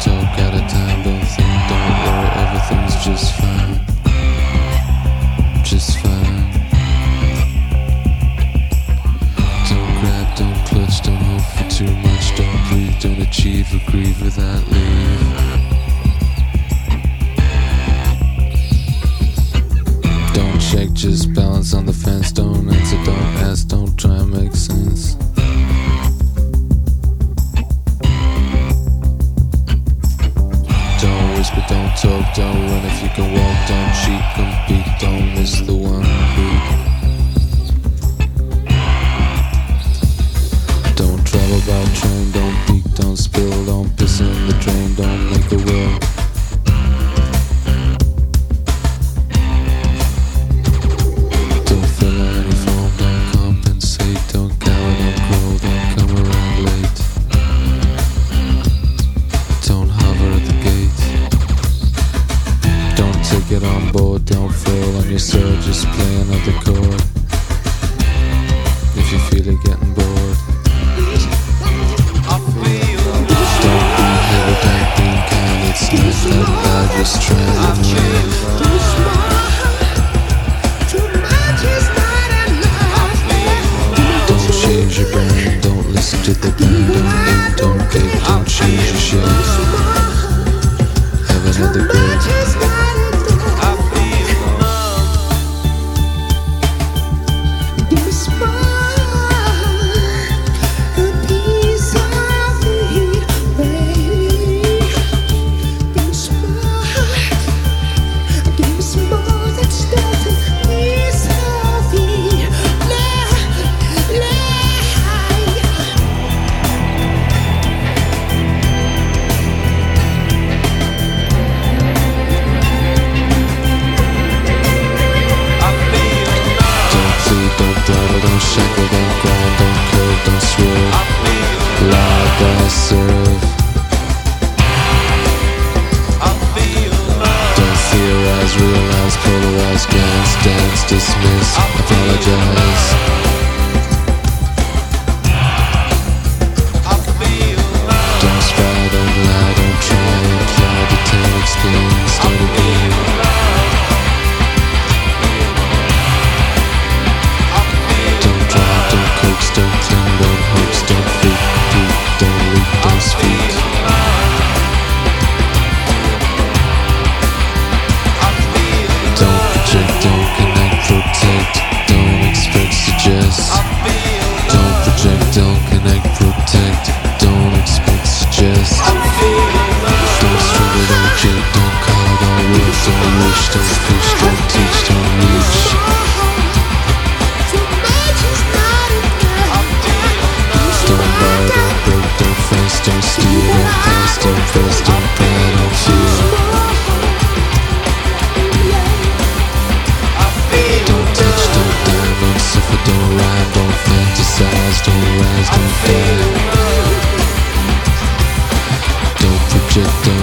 talk out of time. Don't think, don't worry, everything's just fine. Just fine. Don't grab, don't clutch, don't hope for too much. Don't breathe, don't achieve or grieve without leave. Don't check, just balance on the fence. Don't answer, don't ask, don't try and make sense. Talk, don't run if you can walk, don't cheat, compete, don't miss the one beat. It on board, don't fail on your surge, just play another chord. If you feel it getting bored. Don't be heavy, don't be kind, it's not that bad, just try and. Don't change your brain, don't listen to the band, don't eat, don't cake, don't change your shape. Have another go. Throttle, don't don't grind, don't curve, don't swerve. Die, serve. Don't theorize, realize, polarize, glance, dance, dismiss, apologize. Suggest. Don't struggle, don't jet, don't call, don't wait, don't wish, don't fish, don't teach, don't reach. Don't buy, don't break, don't fence, don't steal, don't pass, don't press, don't cry, don't feel. Don't touch, don't die, don't suffer, don't rhyme, don't fantasize, don't rise, don't die. Don't don't